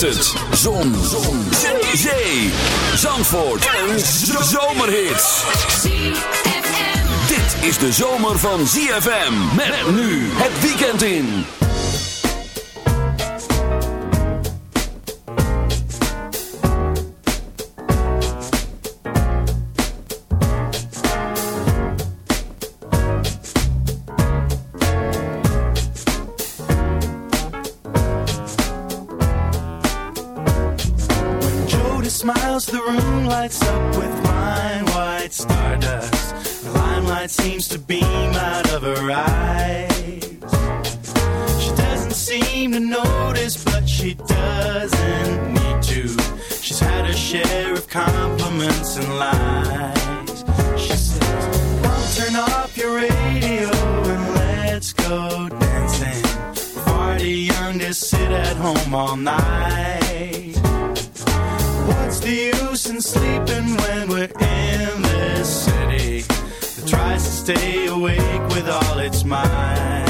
het. Zon. Zon. Zee. Zandvoort. En zomerhits. Dit is de zomer van ZFM. Met nu het weekend in. and lies. She says, "Well, turn off your radio and let's go dancing. We're young to sit at home all night. What's the use in sleeping when we're in this city that tries to stay awake with all its might?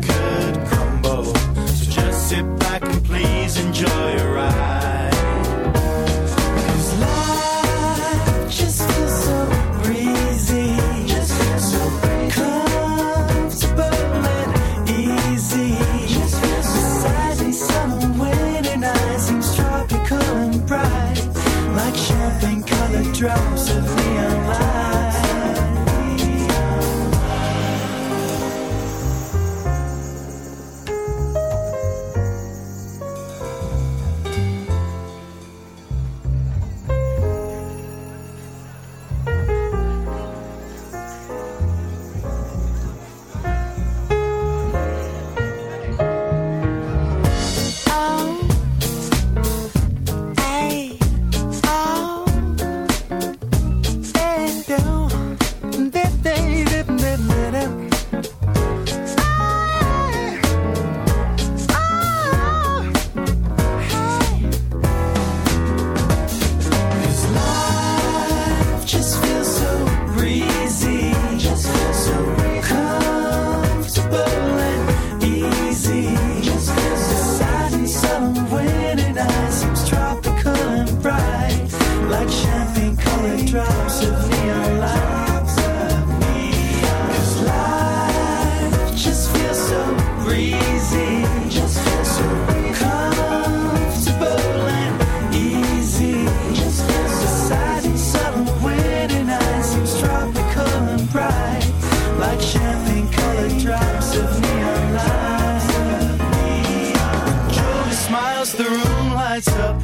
joy your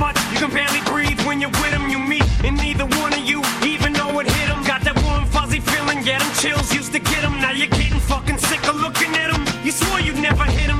much, you can barely breathe when you're with him. You meet, and neither one of you even know it hit him. Got that warm, fuzzy feeling, get him chills, used to get him. Now you're getting fucking sick of looking at him. You swore you'd never hit him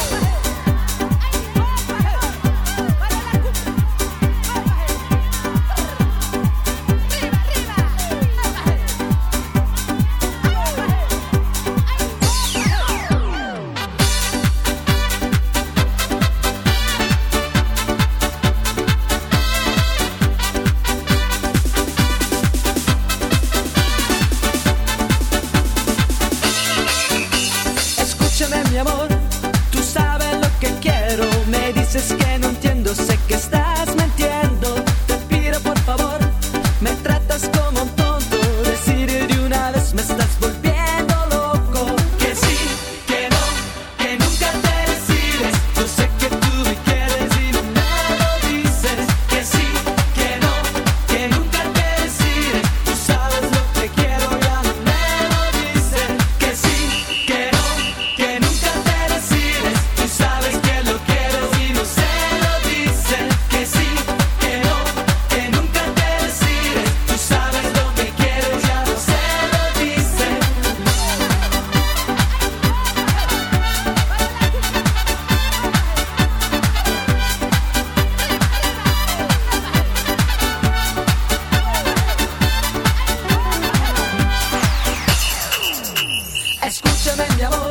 de.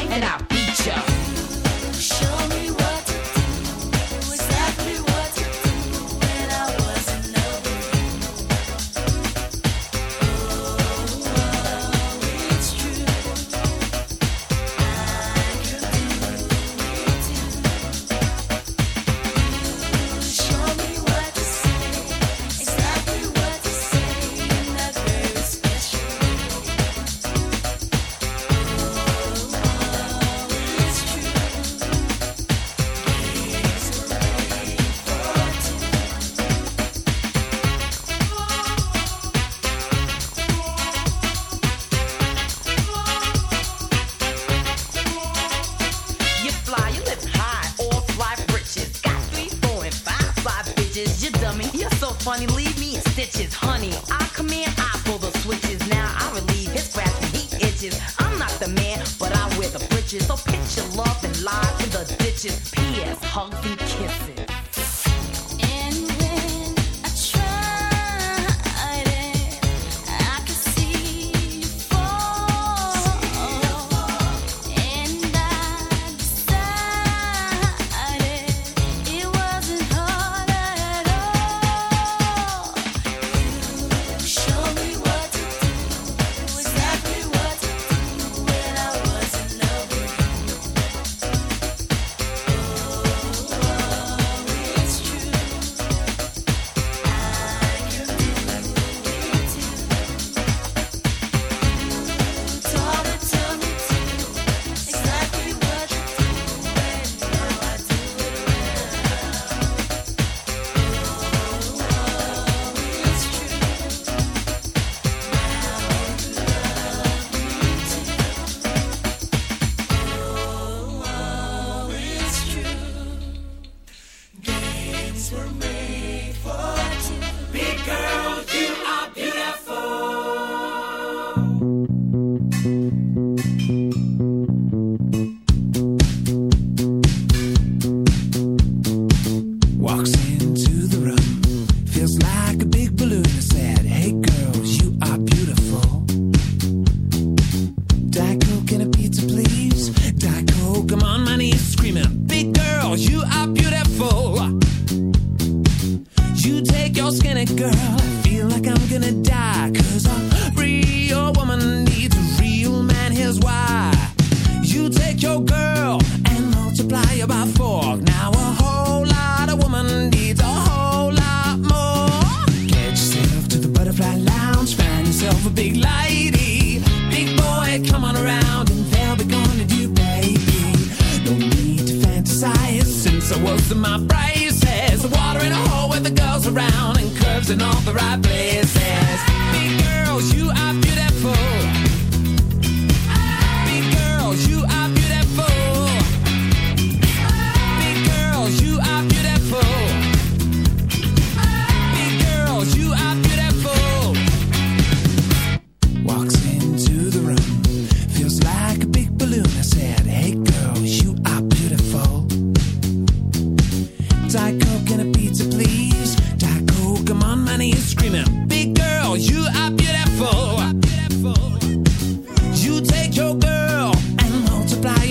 and I'll beat ya. Show me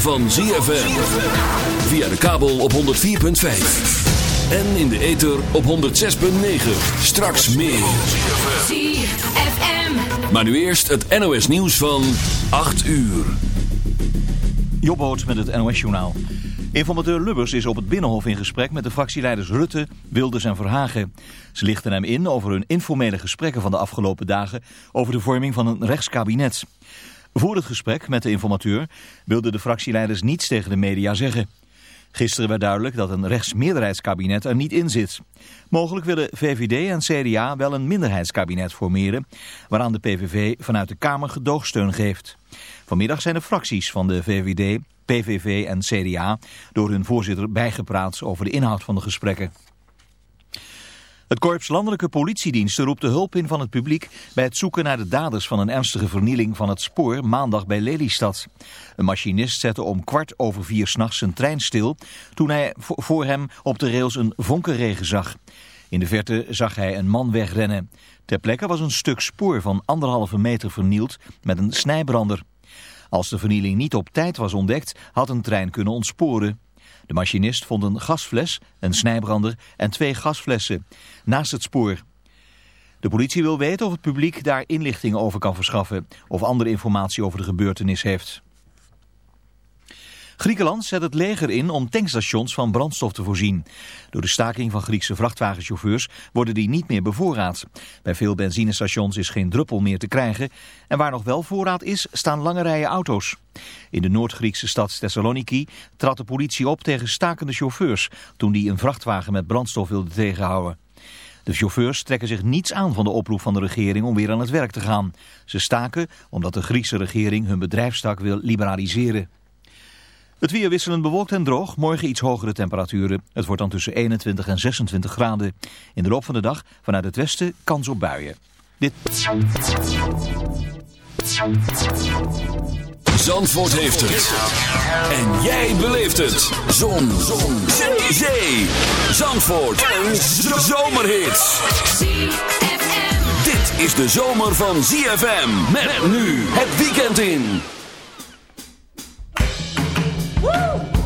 Van ZFM. Via de kabel op 104.5. En in de ether op 106.9. Straks meer. ZFM. Maar nu eerst het NOS nieuws van 8 uur. Jobboot met het NOS-journaal. Informateur Lubbers is op het Binnenhof in gesprek met de fractieleiders Rutte, Wilders en Verhagen. Ze lichten hem in over hun informele gesprekken van de afgelopen dagen over de vorming van een rechtskabinet. Voor het gesprek met de informateur wilden de fractieleiders niets tegen de media zeggen. Gisteren werd duidelijk dat een rechtsmeerderheidskabinet er niet in zit. Mogelijk willen VVD en CDA wel een minderheidskabinet formeren, waaraan de PVV vanuit de Kamer gedoogsteun geeft. Vanmiddag zijn de fracties van de VVD, PVV en CDA door hun voorzitter bijgepraat over de inhoud van de gesprekken. Het Korps Landelijke Politiediensten roept de hulp in van het publiek bij het zoeken naar de daders van een ernstige vernieling van het spoor maandag bij Lelystad. Een machinist zette om kwart over vier s'nachts zijn trein stil toen hij voor hem op de rails een vonkenregen zag. In de verte zag hij een man wegrennen. Ter plekke was een stuk spoor van anderhalve meter vernield met een snijbrander. Als de vernieling niet op tijd was ontdekt, had een trein kunnen ontsporen. De machinist vond een gasfles, een snijbrander en twee gasflessen naast het spoor. De politie wil weten of het publiek daar inlichtingen over kan verschaffen of andere informatie over de gebeurtenis heeft. Griekenland zet het leger in om tankstations van brandstof te voorzien. Door de staking van Griekse vrachtwagenchauffeurs worden die niet meer bevoorraad. Bij veel benzinestations is geen druppel meer te krijgen. En waar nog wel voorraad is, staan lange rijen auto's. In de Noord-Griekse stad Thessaloniki trad de politie op tegen stakende chauffeurs... toen die een vrachtwagen met brandstof wilden tegenhouden. De chauffeurs trekken zich niets aan van de oproep van de regering om weer aan het werk te gaan. Ze staken omdat de Griekse regering hun bedrijfstak wil liberaliseren. Het weer wisselend bewolkt en droog, morgen iets hogere temperaturen. Het wordt dan tussen 21 en 26 graden. In de loop van de dag vanuit het westen kans op buien. Dit... Zandvoort heeft het. En jij beleeft het. Zon. Zon. Zee. Zee. Zandvoort. Een zomerhit. Dit is de zomer van ZFM. Met nu het weekend in. Woo!